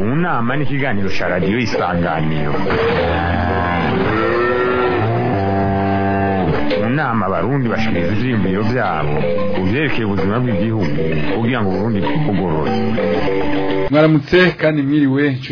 inama n'ikiganiro cya radiyo isanganiro mu abarundi bashikiriza ivyiyumviro vyabo ku byerekeye ubuzima bw'igihugu kugira ngo uburundi bwugorore mwaramutse kandi mwiriwe inshuti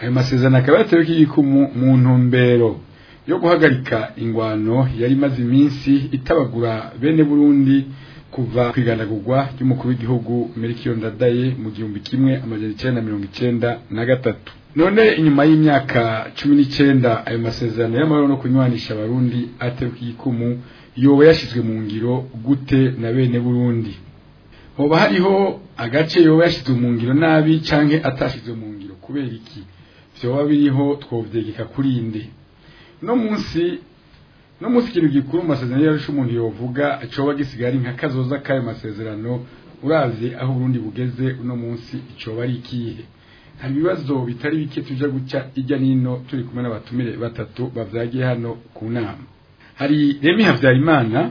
ayo masezerano akaba yatewuka igikumu mu ntumbero yo guhagarika ingwano yari imaze iminsi itabagura bene burundi kuva kwiganagurwa ry'umukuru w'igihugu Melchior Ndadaye mu gihumbi kimwe amajana icyenda mirongo icyenda na gatatu none inyuma y'imyaka cumi n'icyenda ayo masezerano y'amahoro no kunywanisha abarundi ateruye ikumu yoba yashyizwe mu ngiro gute na bene burundi hoba hariho agace yoba yashyizwe mu ngiro nabi cyangwa atashyizwe mu ngiro kubera iki byoba biriho twobyegeka kuri inde no munsi no munsi ikintu gikuru mu masezerano y'arusha umuntu yovuga cyoba gisigara nka kazoza k'ayo masezerano urazi aho Burundi bugeze uno munsi icyoba ari ikihe hari ibibazo bitari bike tujya guca ijya n'ino turi kumwe n'abatumire batatu babyagiye hano ku nama hari remi habyarimana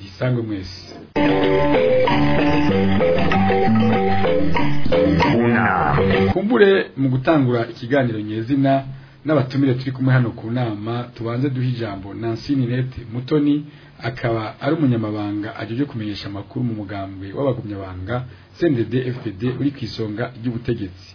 gisangwe mwese kumbure mu gutangura ikiganiro nyezina n'abatumire turi kumwe hano ku nama tubanze duha ijambo Nancy Ninette Mutoni akaba ari umunyamabanga ajeje kumenyesha amakuru mu mugambi w'abagumyabanga CNDD FPD uri ku isonga ry'ubutegetsi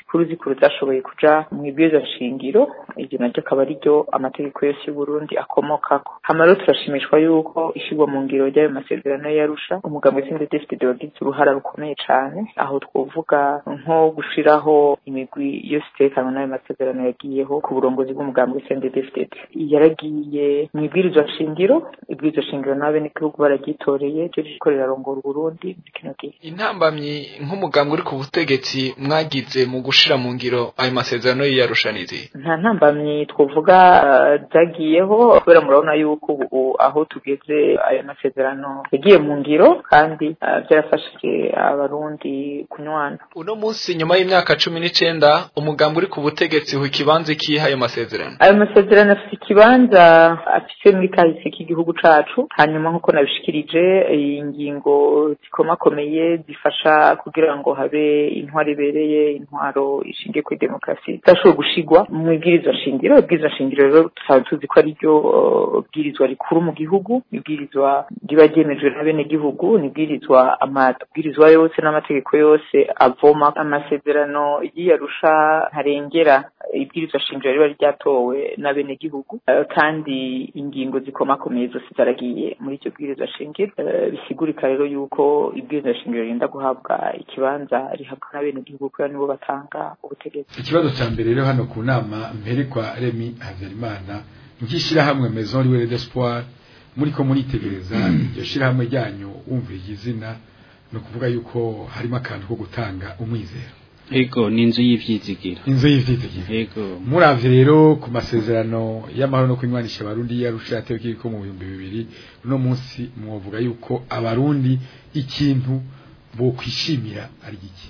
zikuru zikuru zashoboye kuja mu ibwirizwa shingiro iryo naryo akaba ariryo amategeko yose y'uburundi akomokako hama rero turashimishwa yuko ishigwa mu ngiro ry'ayo masezerano yarusha umugabo wisenze David wagize uruhara rukomeye cyane aho twovuga nko gushiraho imigwi yose iterekanwe n'ayo masezerano yagiyeho ku burongozi bw'umugambi wisenze David yaragiye mu ibwirizwa shingiro ibwirizwa shingiro gishindura n'abe n'igihugu baragitoreye cyo gikorera arongora uburundi muri kino gihe intambamyi nk'umugambwe uri ku butegetsi mwagize mu gushira mu ngiro ayo masezerano y'iyarushanirizi nta ntambamyi twavuga eh, byagiyeho kubera murabona yuko ubu aho tugeze ayo masezerano yagiye mu ngiro kandi eh, byarafashije abarundi kunywana uno munsi nyuma y'imyaka cumi n’icyenda umugambwe uri ku butegetsi uha ikibanza ikihe ayo masezerano ayo masezerano afite ikibanza afite muri kahise k'igihugu cacu hanyuma nk'uko nabishikirije iyi ngingo zikomakomeye zifasha kugira ngo habe intwari ibereye intwaro ishingiye kuri demokarasi itashoboye gushigwa mu ibwirizwa shingiro ibwirizwa shingiro rero tusanzwe tuzi ko ari ryo uh, bwirizwa rikuru mu gihugu ibwirizwa riba ryemejwe n'abenegihugu ni ibwirizwa amabwirizwa yose n'amategeko yose avoma amasezerano y'iyarusha ntarengera ibwirizwa shingiro riba ryatowe na n'abenegihugu kandi ingingo zikomakomeye zose zaragiye byabaye muri icyo bwirizwa shingiro eh, bisigurika rero yuko ibwirizwa shingiro rinda guhabwa ikibanza rihabwa n'abenegihugu kubera nibo batanga ubutegetsi ikibazo cya mbere rero hano ku nama mbere kwa remi habyarimana nk'ishyirahamwe maison liwe d'espoir muri ko muritegereza hmm. iryo shyirahamwe ryanyu wumvira iryo zina ni ukuvuga yuko harimo akantu ko gutanga umwizero Ego ni inzu y'ivyizigiro. Inzu Ego. Muravye rero ku masezerano y'amahoro no kunywanisha abarundi yarushira ateye kiko mu 2000 no munsi mwovuga yuko abarundi ikintu bo kwishimira ari iki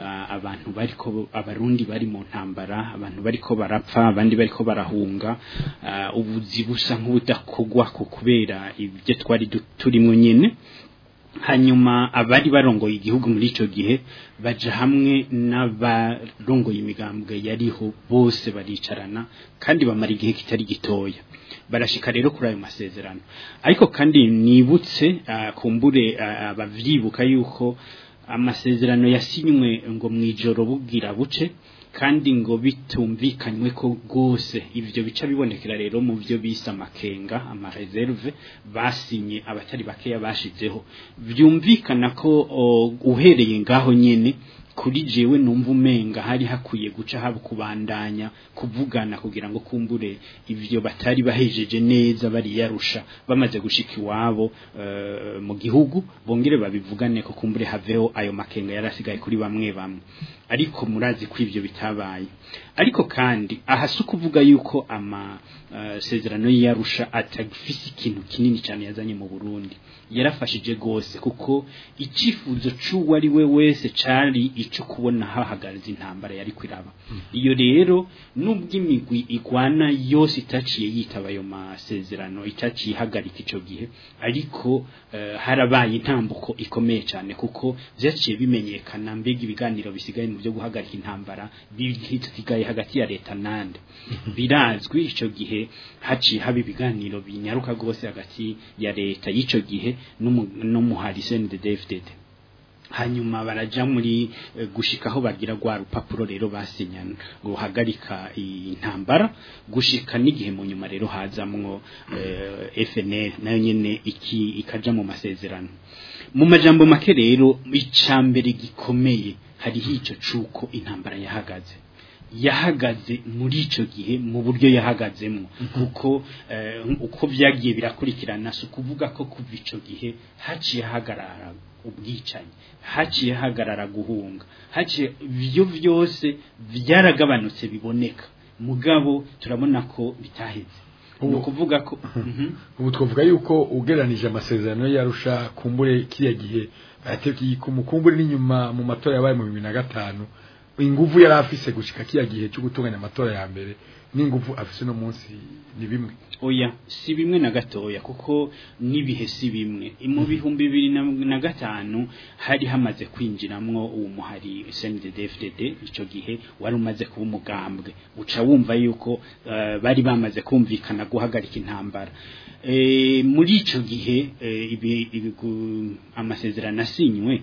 eh, abantu bariko abarundi bari mu ntambara abantu bariko barapfa abandi bariko barahunga eh, ubuzibusa nk'ubudakogwa ku kubera ibyo twari turimo nyine hanyuma abari barongoye igihugu muri icyo gihe baje hamwe n'abarongoye imigambwe yariho bose baricarana kandi bamara igihe kitari gitoya barashika rero kuri ayo masezerano ariko kandi nibutse ah, kumbure ah, abavyibuka yuko amasezerano yasinywe ngo mu ijoro bugira buce kandi ngo bitumvikanywe ko rwose ibyo bica bibonekera rero mu byo bise amakenga amareserve basinye abatari bakeya bashizeho byumvikana ko uhereye ngaho nyine kuri jewe numva umenga hari hakwiye guca haba kubandanya kuvugana kugira ngo kumbure ibyo batari bahejeje neza bariyarusha bamaze gushika iwabo eh, mu gihugu bongere babivugane ko kumbure haveho ayo makenga yarasigaye kuri bamwe bamwe ariko murazi ko ibyo bitabaye ariko kandi aha si ukuvuga yuko amasezerano eh, yarusha atagifite ikintu kinini cyane yazanye mu burundi yarafashije gose kuko icyifuzo cy'uwo ari we wese cyari icyo kubona hahagarariza intambara yari kwiraba hmm. iyo rero nubwo imigwi igwana yose itaciye yitaba ayo masezerano itaciye ihagarika icyo gihe ariko eh, harabaye intambuko ikomeye cyane kuko byaciye bimenyekana mbega ibiganiro bisigaye ibintu byo guhagarika intambara bitusigaye hagati ya leta nande birazwi icyo gihe haci haba ibiganiro binyaruka rwose hagati ya leta y'icyo gihe no n'umuhari senidedefudede hanyuma baraja muri eh, gushikaho bagira rwa rupapuro rero basinyana guhagarika intambara gushika n'igihe mu nyuma rero hazamwo eh, FNL nayo nyene iki ikaja mu masezerano mu majambo make rero icambere gikomeye Hari icyo cy'uko intambara yahagaze yahagaze muri icyo gihe mu buryo yahagazemo kuko eh, uko byagiye birakurikirana si ukuvuga ko kuva icyo gihe haciye hagarara ubwicanyi haciye hagarara guhunga haciye ibyo byose byaragabanutse biboneka mugabo turabona ko bitaheze ni ukuvuga ko uhuh. mhm. ubu twavuga yuko ugereranije amasezerano yarusha kumbure kiriya gihe umukumbure n'inyuma mu matora yabaye mu bibiri na gatanu ingufu yari afise kiriya gihe cyo gutunganya amatora ya mbere n'ingufu afise no munsi ni bimwe oya si bimwe na gatoya kuko n'ibihe si bimwe mu mm-hmm. bihumbi bibiri na gatanu hari hamaze kwinjiramwo uwo muhari SNDD-FDD ico gihe wari umaze kuba umugambwe uca wumva yuko eh, bari bamaze kumvikana guhagarika intambara eh, muri ico gihe eh, amasezerano asinywe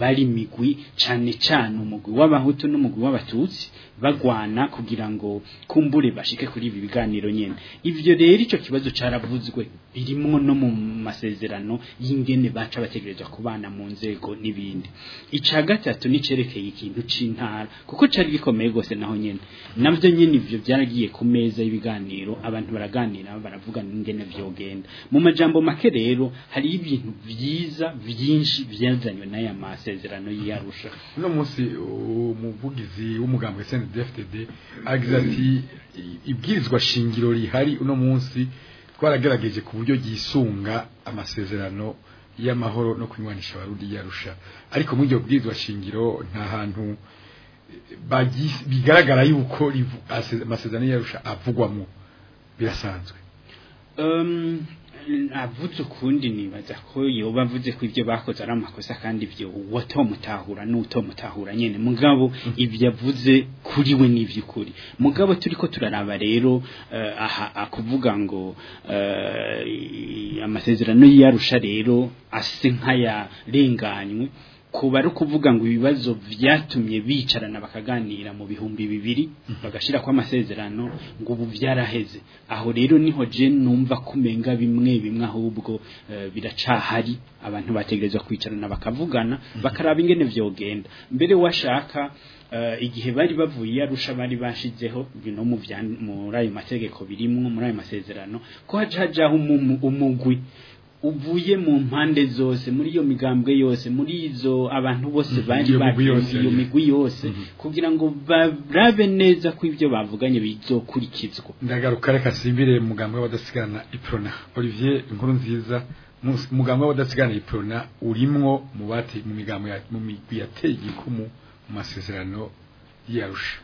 bari migwi cyane cyane umugwi w'abahutu n'umugwi w'abatutsi bagwana kugira ngo kumbure bashike kuri ibi biganiro nyene ivyo rero ico kibazo caravuzwe birimo no mu masezerano y'ingene baca bategerezwa kubana mu nzego n'ibindi ica gatatu nicerekeye ikintu c'intara kuko cari gikomeye gose naho nyene navyo nyene ivyo byaragiye ku meza y'ibiganiro abantu baraganira baravugana ingene vyogenda mu majambo make rero hari ibintu byiza byinshi vyazanywe n'aya masezerano y'iyarusha no musi umuvugizi w'umugambo DFTD agize ibwirizwa shingiro rihari uno munsi twaragerageje ku buryo ryisunga amasezerano y'amahoro no kunywanisha abarundi yarusha ariko mu iryo bwirizwa shingiro nta hantu bigaragara yuko amasezerano yarusha avugwamo birasanzwe ntavuze ukundi nibaza ko yoba bavuze ko ibyo bakoze ari amakosa kandi ibyo watomutahura n'utomutahura nyene mugabo mm-hmm. ibyo avuze kuri we n'ivy'ukuri mugabo turiko turaraba rero eh, aha akuvuga ngo eh, amasezerano yarusha rero ase nk'ayarenganywe kuba ari ngo ibibazo byatumye bicarana bakaganira mu bihumbi bibiri bagashira ko amasezerano ngo ubu byaraheze aho rero niho je numva kumenga bimwe bimwe ahubwo eh, biracahari abantu bategereza kwicarana bakavugana bakaraba ingene byogenda mbere washaka eh, igihe bari bavuye arusha bari bashizeho bino mu muri ayo mategeko birimwo muri ayo masezerano ko hajaho umugwi uvuye mu mpande zose muri iyo migambwe yose muri izo abantu bose bari bagiye iyo migwi yose mhm. kugira ngo barabe neza ko ibyo bavuganye bizokurikizwa ndagaruka reka simbire mugambwe w'abadasigana iprona Olivier inkuru nziza mugambwe w'abadasigana iprona urimwo mu bati mu migambwe mu migwi yateye igikumu mu masezerano y'arusha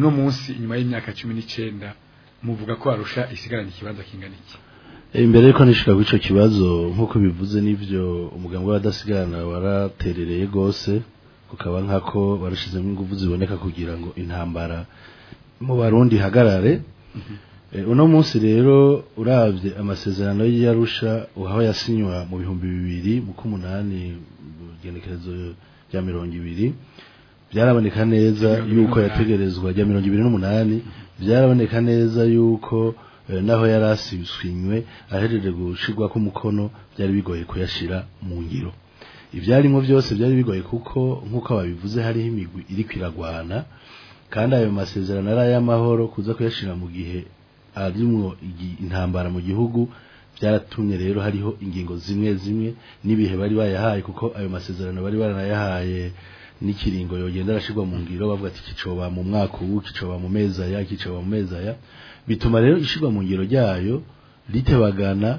no munsi inyuma y'imyaka 19 muvuga ko arusha isigaranye ikibanza kingana iki imbere yuko nishika w'icyo kibazo nk'uko bivuze n'ibyo umuganga w'abadasigarana waraterereye rwose kukaba nk'ako barushyizemo ingufu ziboneka kugira ngo intambara mu barundi ihagarare mhm. uno munsi rero urabye amasezerano y'iyarusha aho yasinywa mu bihumbi bibiri mu k'umunani mu bya mirongo ibiri byaraboneka neza yuko yategerezwa rya mirongo ibiri n'umunani mhm. byaraboneka neza yuko Eh, naho yari asibiswinywe ahereje gushyirwa k'umukono byari bigoye kuyashira mu ngiro ibyarimo byose byari bigoye kuko nk'uko babivuze hariho imigwi iri kwiragwana kandi ayo masezerano ari ay'amahoro kuza kuyashyira mu gihe arimwo intambara mu gihugu byaratumye rero hariho ingingo zimwe zimwe n'ibihe bari bayahaye kuko ayo masezerano bari baranayahaye n'ikiringo yogenda arashirwa mu ngiro bavuga ati kicoba mu mwaka ubu kicoba mu mezi aya kicoba mu mezi aya bituma rero ishyirwa mu ngiro ryayo ritebagana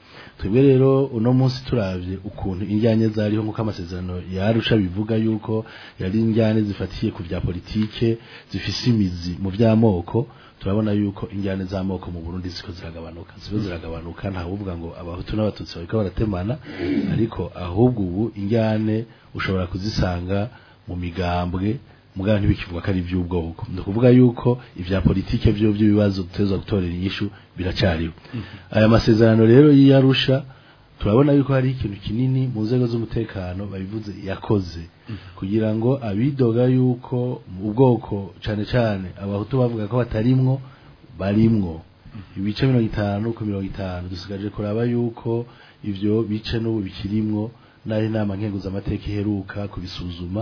twebwe rero uno munsi turabye ukuntu injyanye zariho nk'uko amasezerano yarusha bivuga yuko yari injyane zifatiye ku bya politike zifise imizi mu by'amoko turabona yuko injyane z'amoko mu Burundi ziko ziragabanuka zibe ziragabanuka nta ngo abahutu n'abatutsi bariko baratemana ariko ahubwo ubu injyane ushobora kuzisanga mu migambwe mugabo ntibikivuga ko ari iby'ubwoko ni ukuvuga yuko ibya politiki byo by'ibibazo duteza gutorera inyishu biracariho mhm. aya masezerano rero y'iyarusha turabona yuko hari ikintu kinini mu nzego z'umutekano babivuze yakoze mhm. kugira ngo abidoga yuko ubwoko cyane cyane abahutu bavuga ko batarimwo barimwo mhm. ibice mirongo itanu ku mirongo itanu dusigaje kuraba yuko ibyo bice n'ubu bikirimwo n'ari inama nkenguzamateka iheruka kubisuzuma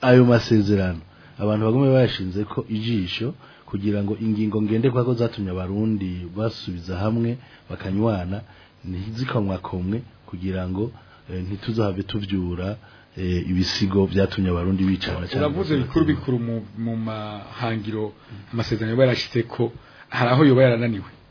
ayo masezerano abantu bagume bashinze ko ijisho kugira ngo ingingo ko zatumye abarundi basubiza hamwe bakanywana ntizikanywa kumwe kugira ngo eh, ntituzahave tubyura eh, ibisigo byatumye abarundi bicana cyane uravuze bikuru bikuru mu mahangiro amasezerano yoba yarashyitse ko hari aho yoba yarananiwe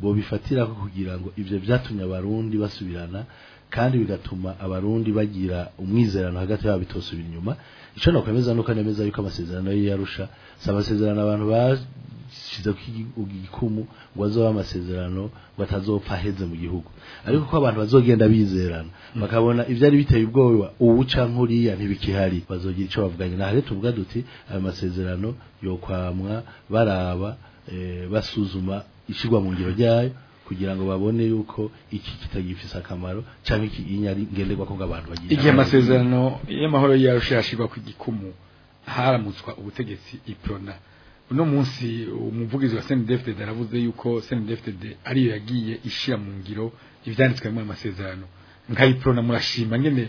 bo bifatira kugira ngo ibyo byatumye abarundi basubirana kandi bigatuma abarundi bagira umwizerano hagati yabo bitosubira inyuma icyo nakwemeza nuko nemeza yuko amasezerano ye yarusha si amasezerano abantu bashyize ku gikumu ngo azobe amasezerano ngo atazopfa aheze mu gihugu ariko ko abantu bazogenda bizerana bakabona ibyari biteye ubwoba ubu cyangwa uriya ntibikihari bazogira icyo bavuganye nta rero tuvuga duti ayo masezerano yokwamwa baraba eh, basuzuma ishyirwa mu ngiro ryayo kugira ngo babone yuko iki kitagifise akamaro cyangwa iki inyari ngenderwa ko abantu bagira igihe amasezerano y'amahoro yarushashirwa ku gikumu haramutswa ubutegetsi iprona uno munsi umuvugizi wa CNDFDD aravuze yuko CNDFDD ariyo yagiye ishira mu ngiro ivyanditswe mu masezerano nka iprona murashima ngene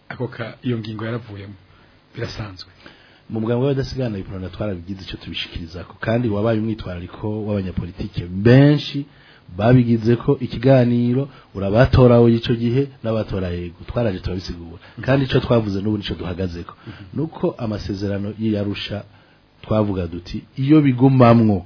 ako ka iyo ngingo yaravuyemo birasanzwe mu mugambi w'abadasigana ibikorano twarabigize icyo tubishikiriza ko kandi wabaye umwitwariko w'abanyapolitike benshi babigize ko ikiganiro urabatora icyo gihe n'abatora yego twaraje turabisigura kandi icyo twavuze n'ubu nicyo duhagaze ko nuko amasezerano y'iyarusha twavuga duti iyo bigumamwo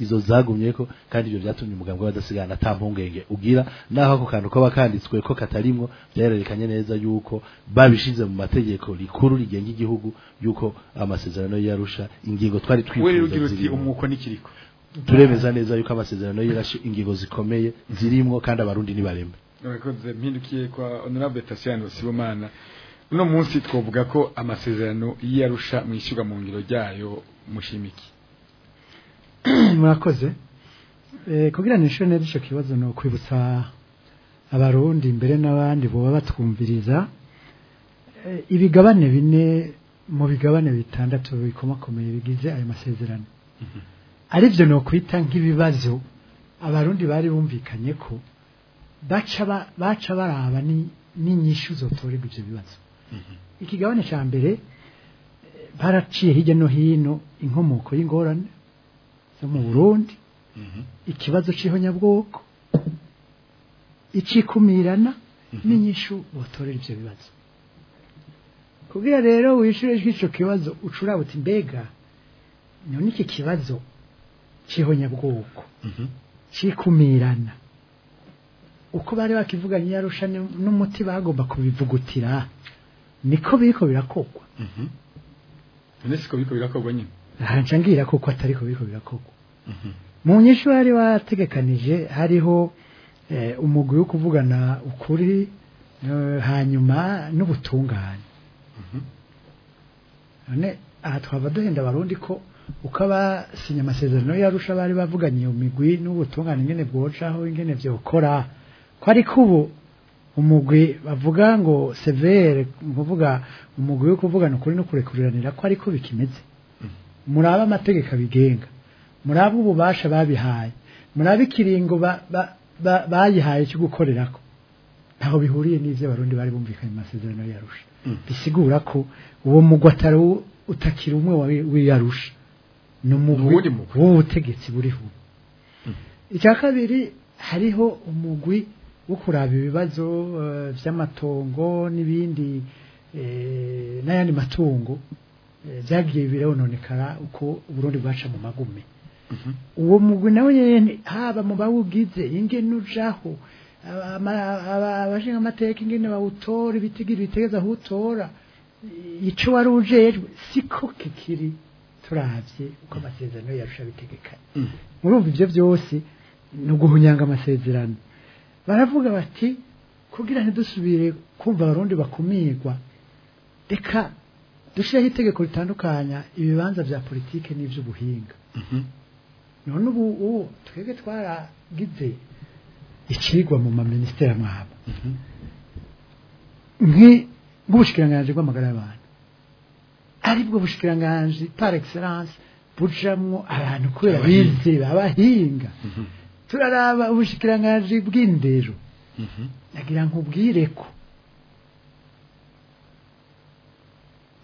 izo zagumye ko kandi ibyo byatumye umugambwe badasigana atampungenge ugira naho ako kantu kaba kanditswe ko katarimwo byarerekanye neza yuko babishize mu mategeko rikuru rigenga igihugu yuko amasezerano yarusha ingingo twari twifuza turemeza neza yuko amasezerano yarashe ingingo zikomeye zirimwo kandi abarundi nibarembe Murakoze mpindukiye kwa Honorable Tasiano Sibomana uno munsi twavuga ko amasezerano y'iyarusha mu ishyirwa mu ngiro ryayo mushimiki mwakoze eh, kugira ngo inshuro neza icyo kibazo ni ukwibutsa abarundi imbere n'abandi baba batwumviriza eh, ibigabane bine mu bigabane bitandatu bikomakomeye bigize ayo masezerano mhm. aribyo ni ukwita nk'ibibazo abarundi bari bumvikanye ko baca baraba n'inyishu zotorerwa ibyo bibazo Mm-hmm. ikigabane cya mbere baraciye hirya no hino inkomoko y'ingorane zo mu burundi mm-hmm. ikibazo cy'ihonyabwoko icikumirana mm-hmm. n'inyishu botorera ibyo bibazo kubwira rero wishyure icyo kibazo ucuraba uti mbega none iki kibazo cy'ihonyabwoko cyikumirana uko bari bakivuganye yarusha n'umuti bagomba kubivugutira niko biriko birakogwa mhm. none siko biriko birakogwa nyine ntaca ngira koko atariko biriko birakogwa mhm. mu nyinshi bari bategekanije hariho eh, umugwi wo kuvugana ukuri eh, hanyuma n'ubutungane mhm. none aha duhenda abarundi ko uko abasinya amasezerano y'arusha bari bavuganye iyo n'ubutungane ingene bwocaho ingene byokora ko ariko ubu umugwi bavuga ngo severe kuvuga umugwi wo kuvugana ukuri no kurekuranira ko ariko bikimeze mm-hmm. murabe amategeko abigenga murabe ububasha babihaye murabe ikiringo bayihaye cyo gukorerako ntaho bihuriye n'ibyo abarundi bari bumvikanye amasezerano yarusha mm-hmm. bisigura ko uwo mugwi atari utakira umwe wiyarusha ni umugwi w'ubutegetsi buriho mm-hmm. icya kabiri hariho umugwi wo kuraba ibibazo by'amatongo eh, n'ibindi eh, n'ayandi matungo byagiye eh, birononekara uko uburundi bwaca mu magume mhm. uwo mugwi nawe nyene haba mu bawugize ingene ujaho abashinga amateka ingene bawutora ibitigira bitegeza aho utora ico wari ujejwe siko kikiri turavye uko amasezerano yarusha bitegekanye mhm. murumva ibyo byose ni uguhunyanga amasezerano baravuga bati kugira ntidusubire kumva abarundi bakumirwa reka dushyireho itegeko ritandukanya ibibanza bya politiki n'iby'ubuhinga mhm. none ubu ubu twebwe twaragize ikigwa mu maminisiteri amwabo mhm. nk'ubushikiranganji bw'amagara y'abantu aribwo bushikiranganji par excellence bujamwo abantu kubera bize babahinga mhm. turaraba ubushikiranganji bw'indero mm-hmm. nagira nkubwire ko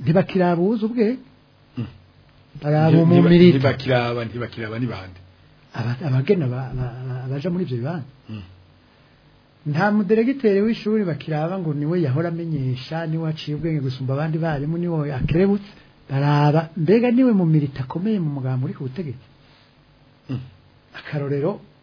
ntibakiraba ubuze ubwenge baraba mm. mu mirire ntibakiraba ntibakiraba n'ibandi abagena abaja muri ibyo bibanza mm. nta muderegiteri w'ishuri bakiraba ngo niwe yahora amenyesha niwe aciye ubwenge gusumba abandi barimu niwe akerebutse baraba mbega niwe mu mirita akomeye mu mugambi uri ku butegetsi mm. akarorero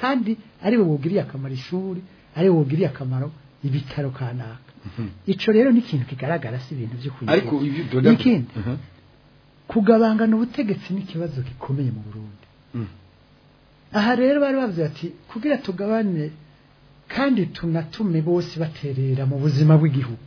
kandi ari we wogiriye akamaro ishuri ari we wogiriye akamaro ibitaro kanaka icyo rero ni ikintu kigaragara si ibintu byo kugira ikindi kugabangana ubutegetsi ni ikibazo gikomeye mu burundi aha rero bari bavuze ati kugira tugabane kandi tunatume bose baterera mu buzima bw'igihugu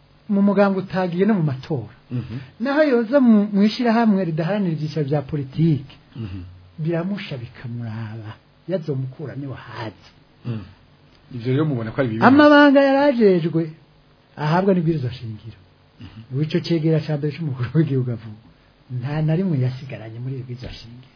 mu muganga utagiye no mu matora mhm. naho yoza mu ishyirahamwe ridaharanira ibyiciro bya politiki mhm. biramusha bikamuraba yazomukura niwe hazi mhm. ibyo rero mubona ko ari bibi amabanga yarajejwe ahabwa n'ibwiriza shingiro w'icyo cyegera cya mbere cy'umukuru w'igihugu avuga nta na rimwe yasigaranye muri iyo bwiriza shingiro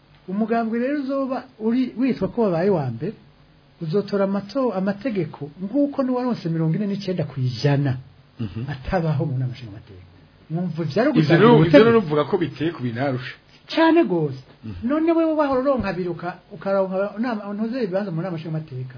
umugambwe rero uzoba uri witwa ko wabaye wa mbere uzotora amato amategeko nk'uko n'uwaronse mirongo ine n'icyenda ku ijana batabaho mm-hmm. mu n'amashinga amategeko mwumva ivyo nuvuga ko biteye ku binarusha cyane gose mm-hmm. none wewe wahora uronka ukaronka ntoze ibibanza mu nama nshingamateka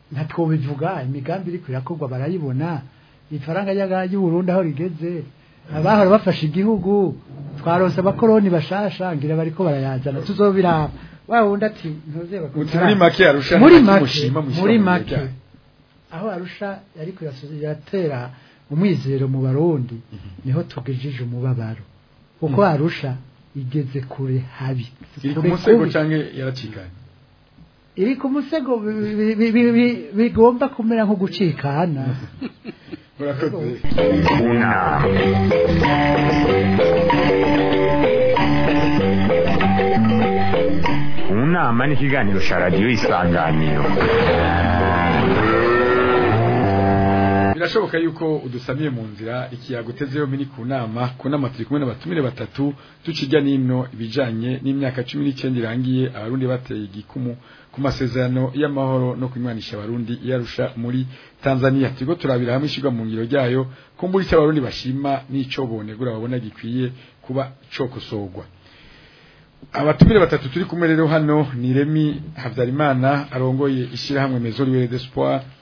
natwo bivuga imigambi iri kwirakorwa barayibona ifaranga y'u Burundi aho rigeze abahora bafashe igihugu twarose abakoloni bashasha ngira bariko barayajana tuzobiraba wa wundi ati ntuze bakora muri make arusha muri make muri make aho arusha yari kwirasuzira umwizero mu barundi mhm. niho tugejeje umubabaro uko mhm. arusha igeze kure habi iri ku musego cyangwa yaracikanye iri ku musego bigomba kumera nko gucikana unama ni ikiganiro cya radiyo isanganiro birashoboka yuko udusamiye mu nzira ikiyago mini ku nama ku nama turi kumwe n'abatumire batatu tukijya n'imno ibijyanye n'imyaka cumi n'icyenda irangiye abarundi bateye igikumu ku masezerano y'amahoro no kunywanisha abarundi yarusha muri Tanzania turiko turabira hamwe ishirwa mu ngiro ryayo kumbura icyo abarundi bashima n'ico bonegura babona gikwiye kuba cokosorwa abatumire batatu turi kumwe rero hano ni Remi Havyarimana arongoye ishirahamwe Maison Libre d'Espoir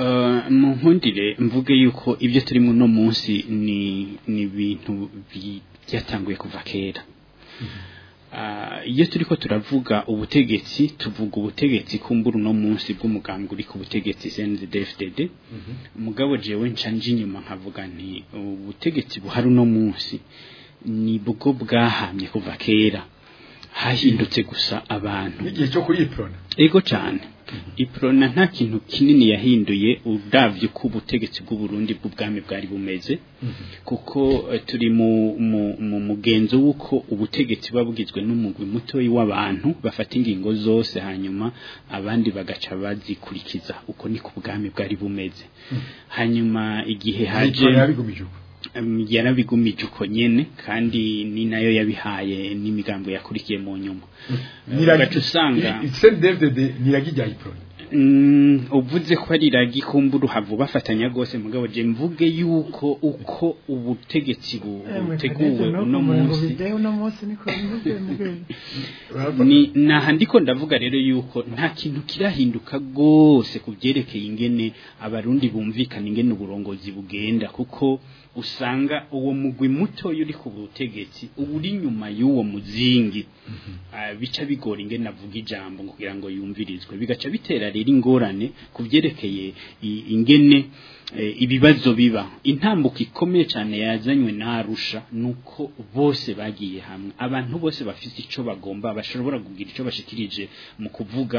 Eh, mu nkundire mvuge yuko ibyo turimo no munsi ni ibintu byatanguye kuva kera mm-hmm. eh, iyo turi ko turavuga ubutegetsi tuvuga ubutegetsi kumbura no munsi bw'umuganga uri ku butegetsi cndfdd mm-hmm. mugabo jewe nshanje inyuma nkavuga nti ubutegetsi buhari no munsi ni bwo bwahamye kuva kera hahindutse gusa abantu igihe cyo kuri ipironi ego cyane ipironi nta kintu kinini yahinduye udabye ko ubutegetsi bw'uburundi bw'ubwami bwari bumeze mhm. kuko eh, turi mu mugenzo w'uko ubutegetsi babugizwe bugizwe n'umugwi mutoya w'abantu bafata ingingo zose hanyuma abandi bagaca bazikurikiza uko ni ku ubwami bwari bumeze mhm. hanyuma igihe haje yarabigumije uko nyene kandi ni nayo yabihaye n'imigambo yakurikiye mu nyuma ugaca usanga niragijyaye iproni ko ari iragikumbura uhavu bafatanya rwose mugabo je mvuge yuko uko ubutegetsi eh, buteguwe uno munsi ni nahandiko ndavuga rero yuko nta kintu kirahinduka rwose ku byerekeye ingene abarundi bumvikana ingene uburongozi bugenda kuko usanga uwo mugwi mutoya uri ku butegetsi uba nyuma y'uwo muzingi mhm. ah, bica bigora ingene navuga ijambo ngo kugira ngo yumvirizwe bigaca bitera rero ingorane kubyerekeye byerekeye ingene Eh, ibibazo biba intambuka ikomeye cyane yazanywe n'arusha ni uko bose bagiye hamwe abantu bose bafite icyo bagomba bashobora kugira icyo bashikirije mu kuvuga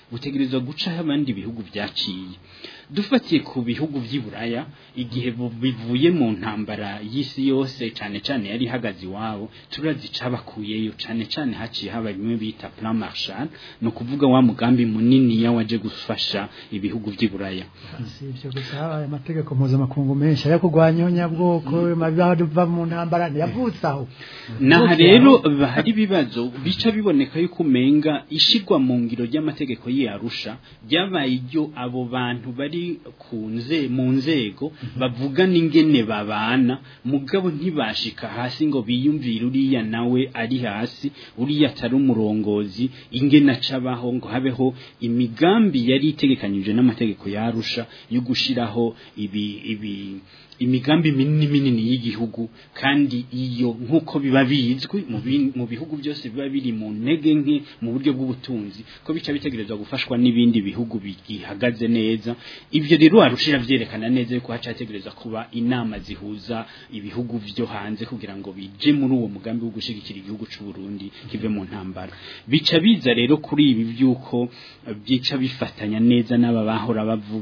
butegerezwa guca abandi bihugu byaciye dufatiye ku bihugu by'i buraya igihe bivuye mu ntambara y'isi yose cyane cyane yari ihagaze iwabo turazi icabakuyeyo cyane cyane haciye haba bimwe bita plan marshal ni kuvuga wa mugambi munini yawaje gufasha ibihugu by'i buraya si ibyo gusa habaye amategeko mpuzamakungu menshi ayo kurwanya ubunyabwoko biva mu ntambara ntiyavutse aho n'aha rero hari ibibazo bica biboneka yuko umenga ishyirwa mu ngiro ry'amategeko y'iyarusha byabaye ibyo abo bantu bari bari mu nzego bavugana ingene babana mugabo ntibashika hasi ngo biyumvire uriya nawe ari hasi uriya atari umurongozi ingene acabaho ngo habeho imigambi yari itegekanyije n'amategeko yarusha yo gushyiraho ibi ibi imigambi minini minini y'igihugu kandi iyo nk'uko biba bizwi mu bihugu byose biba biri mu ntege nke mu buryo bw'ubutunzi ko bica bitegerezwa gufashwa n'ibindi bihugu bigihagaze neza ibyo rero warushira byerekana neza yuko hacategereza kuba inama zihuza ibihugu byo hanze kugira ngo bije muri uwo mugambi wo gushyigikira igihugu cy'u Burundi kive mu ntambara bica biza rero kuri ibi by'uko byica bifatanya neza n'aba bahora bavu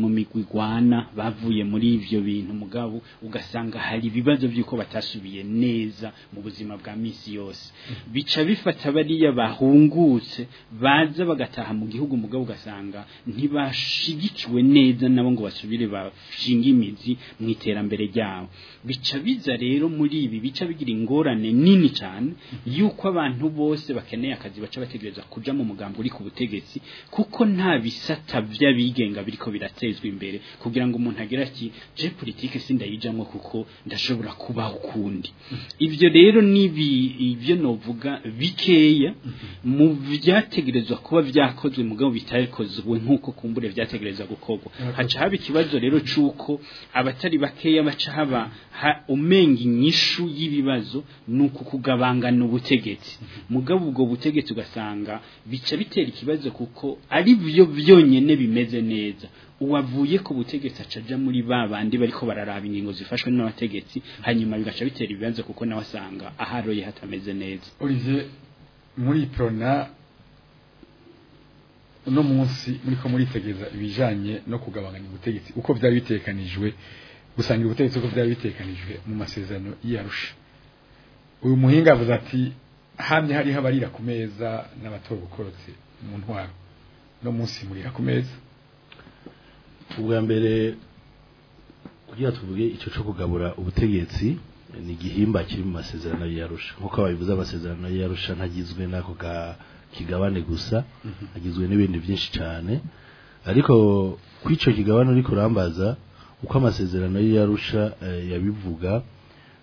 mu migwigwana bavuye muri ivyo bi ibintu mugabo ugasanga hari ibibazo by'uko batasubiye neza mu buzima bwa minsi yose bica bifata bariya bahungutse baza bagataha mu gihugu mugabo ugasanga ntibashigikiwe neza nabo ngo basubire bashinge imizi mu iterambere ryabo bica biza rero muri ibi bica bigira ingorane nini cyane yuko abantu bose bakeneye akazi baca bategereza kujya mu mugambi uri ku butegetsi kuko nta bisata by'abigenga biriko biratezwa imbere kugira ngo umuntu agire ati je politiki sindayijamo kuko ndashobora kuba ukundi ibyo rero ibyo navuga bikeya mu byategerezwa kuba byakozwe mugabo bitabikozwe nk'uko kumbure byategerezwa gukorwa haca haba ikibazo rero cy'uko abatari bakeya baca haba umenga inyishu y'ibibazo ni kugabangana ubutegetsi mugabo ubwo butegetsi ugasanga bica bitera ikibazo kuko ari byo byonyine bimeze neza uwavuye ku butegetsi acaja muri ba bandi bariko bararaba ingingo zifashwe n'abategetsi hanyuma bigaca bitera ibibanza kuko nawe asanga aharoye hatameze neza Olivier muri prona uno munsi muriko muritegereza ibijanye no kugabanganya ubutegetsi uko vyari bitekanijwe gusangira ubutegetsi uko vyari bitekanijwe mu masezerano y'Arusha uyu muhinga avuze ati hamye hariho abarira ku meza n'abatobokorotse mu ntwaro no munsi murira ku meza ubwa mbere kugira tuvuge icyo cyo kugabura ubutegetsi ni igihimba kiri mu masezerano yarusha nk'uko babivuze amasezerano yarusha ntagizwe n'ako kigabane gusa mhm. agizwe n'ibindi byinshi cyane ariko ku icyo kigabane uri kurambaza uko amasezerano yarusha eh, yabivuga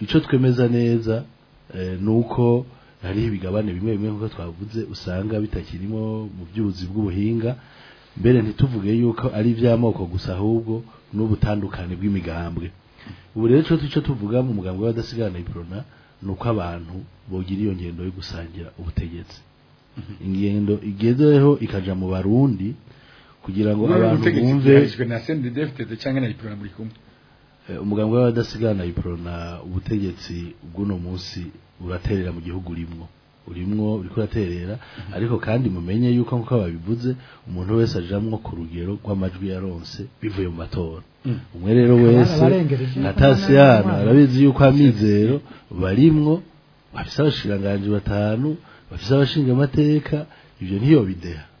icyo twemeza neza eh, ni uko hariho ibigabane bimwe bimwe nk'uko twavuze usanga bitakirimo mu by'ubuzi bw'ubuhinga mbere ntituvuge yuko ari iby'amoko gusa ahubwo n'ubutandukane bw'imigambwe ubu rero cyo tuce tuvuga mu mugambwe w'abadasigarana iburona ni uko abantu bogira iyo ngendo yo gusangira ubutegetsi mhm. ingendo igezeho ikajya mu barundi kugira ngo abantu bumve eh, umugambwe w'abadasigarana iburona ubutegetsi bw'uno munsi buraterera mu gihugu rimwo urimwo uri kuraterera ariko kandi mumenye yuko nk'uko babivuze umuntu wese ajamwo ku rugero rw'amajwi yaronse bivuye mu matora mm. umwe rero wese nka tasiyana arabizi yuko amizero barimwo bafise abashikiranganji batanu bafise abashinga amateka ivyo ntiyo bideha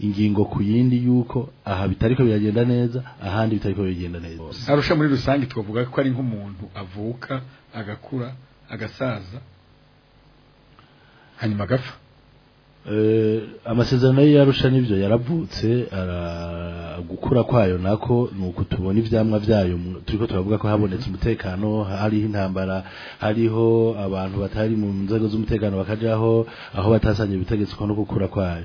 ingingo ku yindi yuko aha bitariko biragenda neza ahandi bitariko biragenda neza arusha muri rusange twavuga ko ari nk'umuntu avuka agakura agasaza hanyuma agapfa eh, amasezerano ye yarusha n'ibyo yaravutse gukura kwayo nako ni uko tubona ibyamwa byayo turiko turavuga ko habonetse umutekano hariho intambara hariho abantu batari mu nzego z'umutekano bakajaho aho batasanye ibitegetswe no gukura kwayo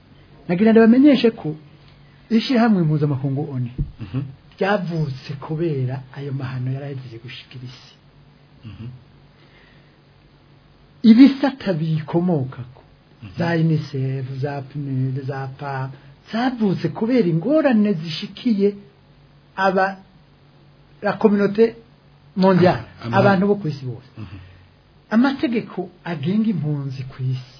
nagira ngo bamenyeshe ko ishyirahamwe mpuzamakungu one mhm. byavutse kubera ayo mahano yari yagiye gushyika isi mhm. ibisata biyikomokako mhm. za unicef za pinel za pam zavutse kubera ingorane zishikiye aba la kominote mondiyari ah, abantu bo ku isi bose mhm. amategeko agenga impunzi ku isi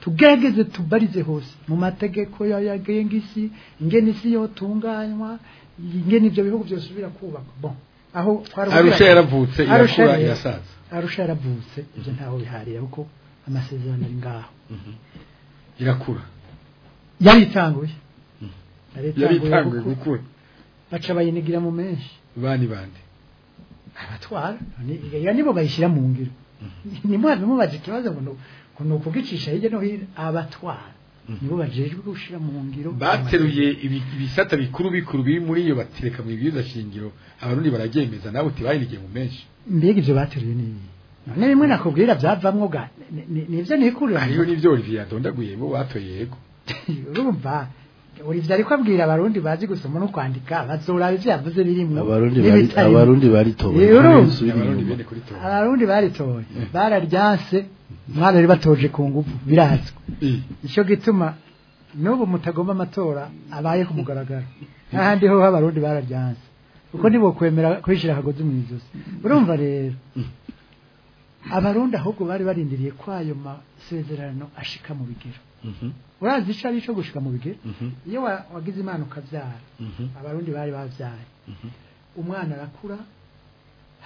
tugerageze tubarize hose mu mategeko yagenga isi ingene isi yotunganywa ingene ibyo bihugu byosubira kubakwa aho arusha yaravutse irakura irasaza arusha yaravutse ibyo ntaho biharira kuko amasezerano ari ngaho mhm. irakura yaritanguye mhm. yaritanguye gukura baca bayinigira mu menshi bani bandi abatwara nibo bayishyira mu ngiro mhm. nimubaze ikibazo ngo ni ukugicisha hirya no hino abatwara Mm-hmm. nibo bajejwe gushira mu ngiro bateruye ibisata bikuru bikuru biri muri iyo batereka mu shingiro abarundi baragemeza nabo uti bayinige mu menshi mbega ivyo bateruye ni none bimwe nakubwira byavamwo ga nivyo nikurira ariyo nivyo Olivier adondaguye bo batoye yego urumva Olivier ariko abwira abarundi bazi gusoma no kwandika bazoraba ivyo yavuze birimwo abarundi abarundi baritoye abarundi baritoye eh. bararyanse mwana rero batoje ku ngufu birazwi mm. icyo gituma n'ubu mutagomba amatora abaye ku mugaragaro n'ahandi ho abarundi bararyanse kuko nibo ntibokwemera kwishyira akagozi mu ijosi urumva rero mm. abarundi ahubwo bari barindiriye ko ayo masezerano ashika mu bigero mm-hmm. urazi icyo ari cyo gushika mu bigero mm-hmm. iyo wagize imana ukabyara mm-hmm. abarundi bari babyaye umwana arakura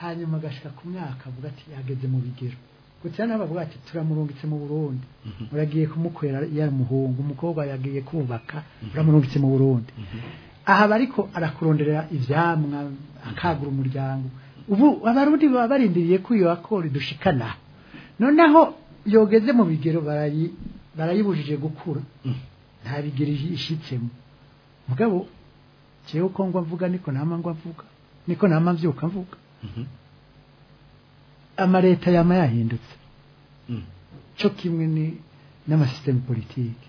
hanyuma agashika ku myaka avuga ati yageze mu bigero gusa n'abavuga ati turamurungitse mu burundi uragiye mhm. kumukwera yamuhunga umukobwa yagiye kubaka mhm. turamurungitse mu burundi mhm. aha bariko arakuronderera ivyamwa akagura umuryango ubu abarundi baba barindiriye ko iyo akora dushikana noneho yogeze mu bigero barayibujije gukura nta bigero ishitsemo mugabo jewe uko ngwa mvuga niko nama ngwa mvuga niko nama mvyuka mvuga amaleta yama yahindutse hmm. cyo kimwe ni n'amasisiteme politiki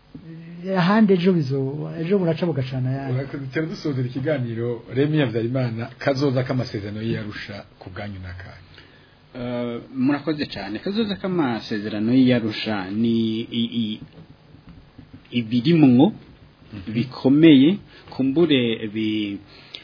ahandi ejo bizuba ejo buraca bugacana yawe tera dusozera ikiganiro remi Habyarimana kazoza k'amasezerano yarusha ku na kanya uh, murakoze cyane kazoza k'amasezerano ye yarusha ni ibirimwo mhm. bikomeye kumbure bi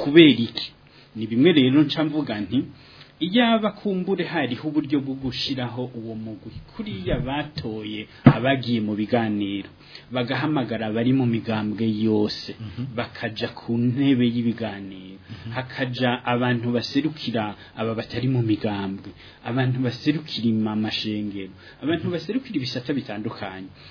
kubera iki ni bimwe rero nca mvuga nti iyaba kumbure hariho uburyo bwo gushyiraho uwo mugwi kuriya batoye abagiye mu biganiro bagahamagara bari mu migambwe yose mhm. bakajya ku ntebe y'ibiganiro mhm. hakajya abantu baserukira aba batari mu migambwe abantu baserukira amashengero abantu baserukira ibisata bitandukanye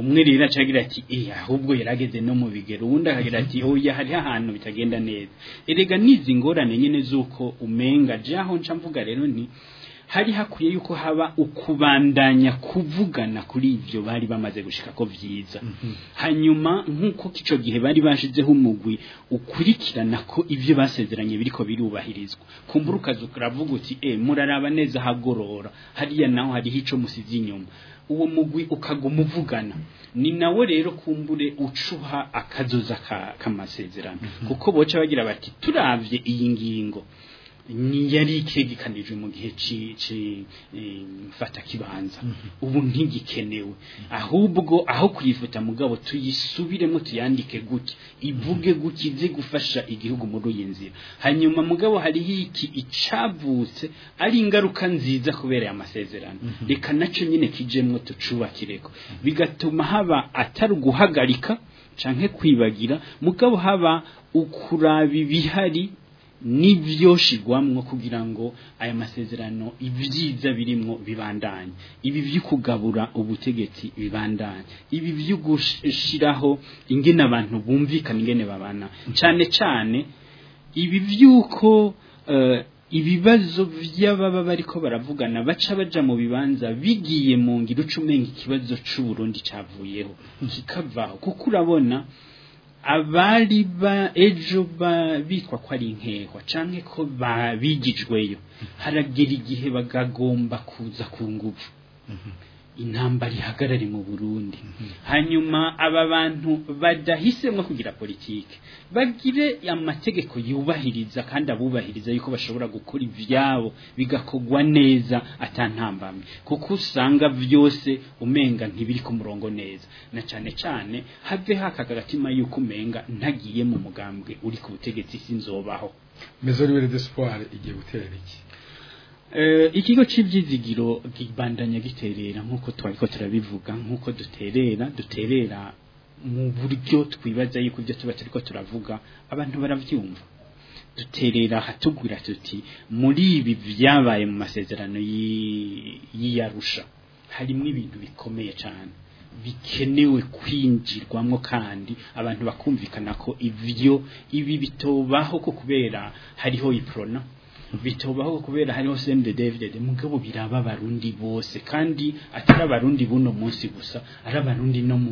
umwe rero acagira ati eh ahubwo yarageze no mu bigero undi akagira ati oya hari ahantu bitagenda neza erega nizi ngorane nyene zuko umenga jaho nca mvuga rero ni hari hakwiye yuko haba ukubandanya kuvugana kuri ibyo bari bamaze gushika ko byiza mhm. hanyuma nk'uko icyo gihe bari bashizeho umugwi ukurikirana ko ibyo basezeranye biriko birubahirizwa kumbura ukazi uravuga uti e muraraba neza hagorora hariya naho hariho icyo musize inyuma uwo mugwi ukaguma ni nawo rero kumbure ucuha akazoza k'amasezerano mhm. kuko boca bagira bati turabye iyi ngingo yari ikegekanijwe mu gihe e, mfata kibanza mhm. ubu ntigikenewe ahubwo aho kuyifuta mugabo tuyisubiremo tuyandike gute ivuge mhm. gutya gufasha igihugu muri iyi nzira hanyuma mugabo hariho iki icabutse ari ingaruka nziza kubera aya masezerano mhm. reka nacyo nyine kijemwo tucubakireko bigatuma haba atari uguhagarika canke kwibagira mugabo haba ukuraba bihari n'ibyoshigwamwo kugira ngo aya masezerano ibyiza birimo bibandanye ibi byikugabura ubutegetsi bibandanye ibi byo gushiraho ingene abantu bumvikana ingene babana cyane cyane ibi by'uko e, ibibazo by'ababa bariko baravugana baca baja mu bibanza bigiye mu ngiro umenga ikibazo cy'uburundi cyavuyeho kikavaho kuko urabona abari ba ejo bitwa ko ari inkehwa cyane ko bigijweyo mm-hmm. haragera igihe bagagomba kuza ku ngufu mm-hmm. intambara ihagarare mu burundi mhm. hanyuma aba bantu badahisemo kugira politiki bagire amategeko yubahiriza kandi abubahiriza yuko bashobora gukora ibyabo bigakogwa neza atantambamye kuko usanga byose umenga ntibiri ku murongo neza na cyane cyane have hakagatima yuko umenga ntagiye mu mugambwe uri ku butegetsi sinzobaho mezo n'ibere d'espoir igiye gutera iki Eh, ikigo cy'ibyizigiro gibandanya giterera nk'uko twari ko turabivuga nk'uko duterera duterera mu buryo twibaza yuko ibyo tuba turi ko turavuga abantu barabyumva duterera ahatugura tuti muri ibi byabaye mu masezerano y'iyarusha harimo ibintu bikomeye cyane bikenewe kwinjirwamo kandi abantu bakumvikana ko ibyo ibi bitobaho ko kubera hariho iprona bitobaho kubera hariho Send David mugabo biraba barundi bose kandi atari abarundi buno munsi gusa ari abarundi no mu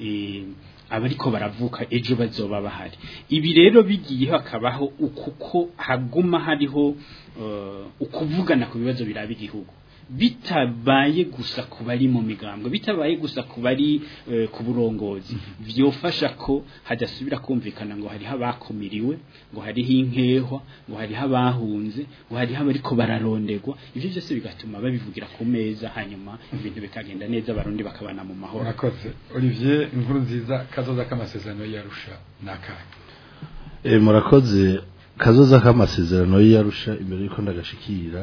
eh abariko baravuka ejo bazoba bahari ibi rero bigiye hakabaho ukuko haguma hariho eh, ukuvugana ku bibazo biraba igihugu bitabaye gusa ku bari mu migambwe bitabaye gusa kubari eh, ku burongozi byofasha ko hadasubira kumvikana ngo hari habakomiriwe ngo hariho inkehwa ngo hariho abahunze ngo hari hariho abariko bararondegwa ibyo byose bigatuma babivugira ku meza hanyuma ibintu bikagenda neza abarundi bakabana mu mahoro urakoze Olivier inkuru nziza kazoza k'amasezerano yarusha n'akanya eh, murakoze kazoza k'amasezerano yarusha imbere y'uko ndagashikira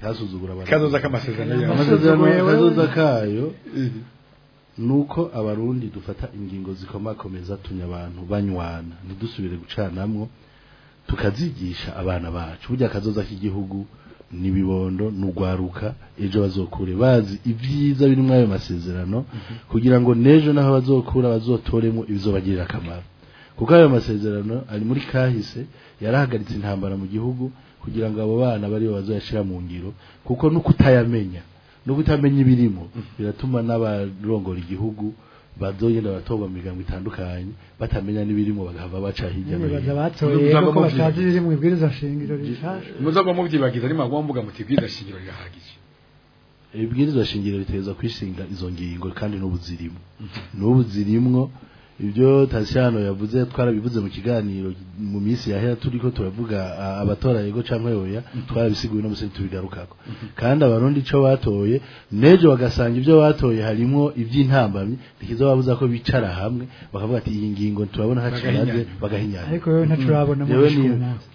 ntasuzugura abantu kazoza k'amasezerano kazoza ka cyayo mhm. nuko abarundi dufata ingingo zikomakomeza tunya abantu banywana ntidusubire gucanamwo tukazigisha abana bacu burya akazoza k'igihugu n'ibibondo n'urwaruka ejo bazokure bazi ibyiza biri muri ayo masezerano mhm. kugira ngo n'ejo n'aho bazokura bazotoremo ibizobagirira akamaro kuko ayo masezerano ari muri kahise yarahagaritse intambara mu gihugu kugira ngo abo bana bari bazoyashyira mu ngiro kuko no kutayamenya no kutamenya ibirimo biratuma n'abarongora igihugu bazogenda batorwa mu migambo itandukanye batamenya n'ibirimo bagahava baca hirya no hino batazi ibiri mu bwiriza shingiro rishasha muzaba mubyibagiza ari magwa mvuga muti bwiriza shingiro rirahagije ibwiriza shingiro riteza kwishinga izo ngingo kandi n'ubuzirimo n'ubuzirimo ibyo tasiyano yavuze twarabivuze mu kiganiro mu minsi yahera turi ko turavuga abatora yego cyangwa yoya twarabisiguye no musi tubigarukako kandi abarundi ico batoye nejo bagasanga ibyo batoye harimo iby'intambamyi bikiza babuza ko bicara hamwe bakavuga ati iyi ngingo turabona hakiraze bagahinyana ariko yo ntaturabona mu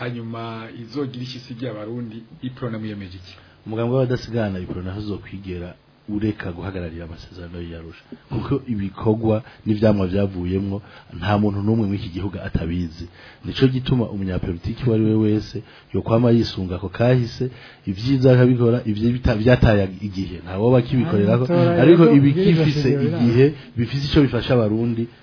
hanyuma izogira ishyisigye abarundi iprona mwiyemeje iki umugambi w'abadasigana iprona hazo kwigera ureka guhagararira amasezerano y'Arusha kuko ibikogwa n'ivyamwa vyavuyemmo nta muntu numwe iki gihugu atabizi nico gituma umunyapolitiki wari we wese yokwama yisunga ko kahise ivyiza akabikora ivyo byataye igihe ntawo bakibikorerako ariko ibikifise igihe bifise ico bifasha abarundi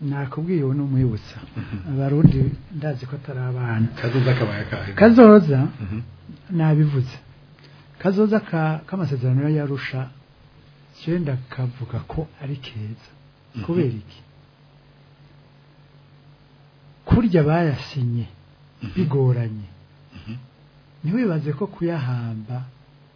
nakubwiye ubu ni umwibutsa mhm. abarundi ndazi ko atari abana kazoza kabaye akahe kazoza nabivuze kazoza k'amasezerano y'arusha cyenda kavuga ko ari keza kubera iki kurya bayasinye mhm. bigoranye mhm. ntiwibaze ko kuyahamba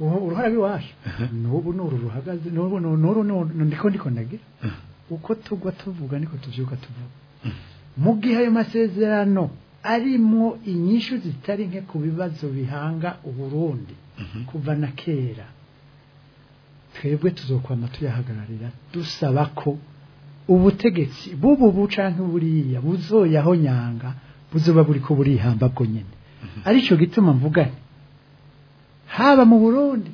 uruhara rw'iwacu n'ubu n'uru ruhagaze n'ubu n'uru ndiko ndiko ndagira uko tugwa tuvuga niko tubyuka tuvuga mu gihe ayo masezerano arimo inyishu zitari nke ku bibazo bihanga uburundi kuva na kera twebwe tuzokwama tuyahagararira dusaba ko ubutegetsi bubu buca nk'uburiya buzoyaho nyanga buzoba buri ko burihamba bwo nyine Mhm. aricyo gituma mvuganye haba mu burundi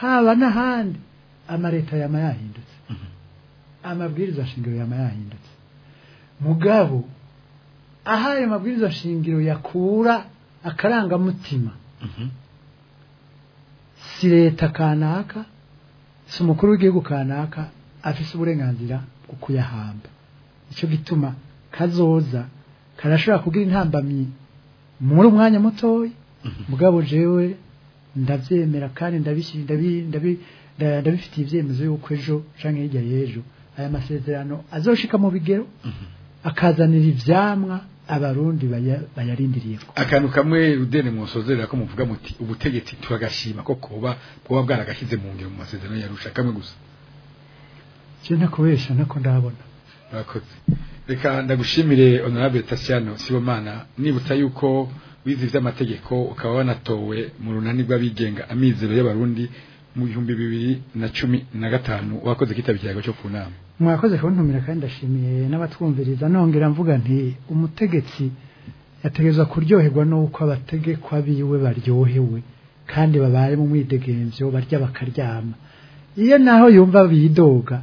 haba n'ahandi amaleta yaba yahindutse mhm. amabwiriza shingiro yaba yahindutse mugabo aho ayo mabwiriza shingiro yakura akarangamutima mhm. si leta kanaka si umukuru w'igihugu kanaka afise uburenganzira bwo kuyahamba icyo gituma kazoza karashobora kugira intambamyi muri umwanya mutoya mhm. mugabo jewe ndabyemera kandi ndabifitiye ibyemezo y'uko ejo cyangwa hirya y'ejo aya masezerano azoshika mu bigero mhm. akazanira ibyamwa abarundi bayarindiriye akantu kamwe rudene mwosozerera ko muvuga muti ubutegetsi turagashima ko kuba kuba bwaragashyize mu ngiro mu masezerano yarusha kamwe gusa cyo ntakubesha nako ndabona murakoze reka ndagushimire honorable Tasiano Sibomana nibuta yuko wize ivy'amategeko ukaba wanatowe mu runani rw'abigenga amizero y'abarundi mu bihumbi bibiri na cumi na gatanu wakoze kitaba cyo ku nama mwakoze kuntumira kandi ndashimiye n'abatwumviriza nongera mvuga nti umutegetsi yategerezwa kuryoherwa n'uko abategekwa biwe baryohewe kandi babaye mu mwidegemvyo barya bakaryama iyo naho yumva bidoga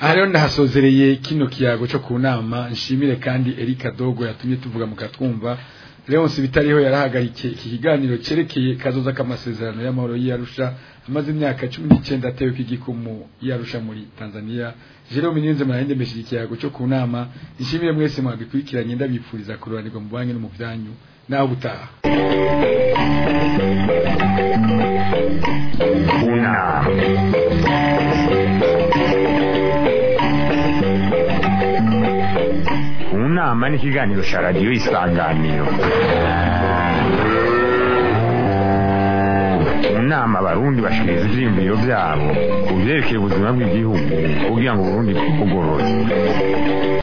aha rero ndahasozereye kino kiyago cyo ku nama nshimire kandi erika dogo yatumye tuvuga mukatwumva leonce bitariho yarahagaritse iki kiganiro cyerekeye kazoza k'amasezerano y'amahoro y'iyarusha amaze imyaka cumi n'icyenda atewe igikumu yarusha muri tanzania jerome ninze murahinde mbeshyira ikiyago cyo ku nama nshimire mwese mwagikurikiranye ndabifuriza kururanirwa mu banki no mu byanyu nawe ubutaha una inama n'ikiganiro cya radiyo isanganiro mu abarundi bashikiriza ivyiyumviro vyabo ku vyerekeye ubuzima bw'igihugu kugira ngo uburundi bwugorore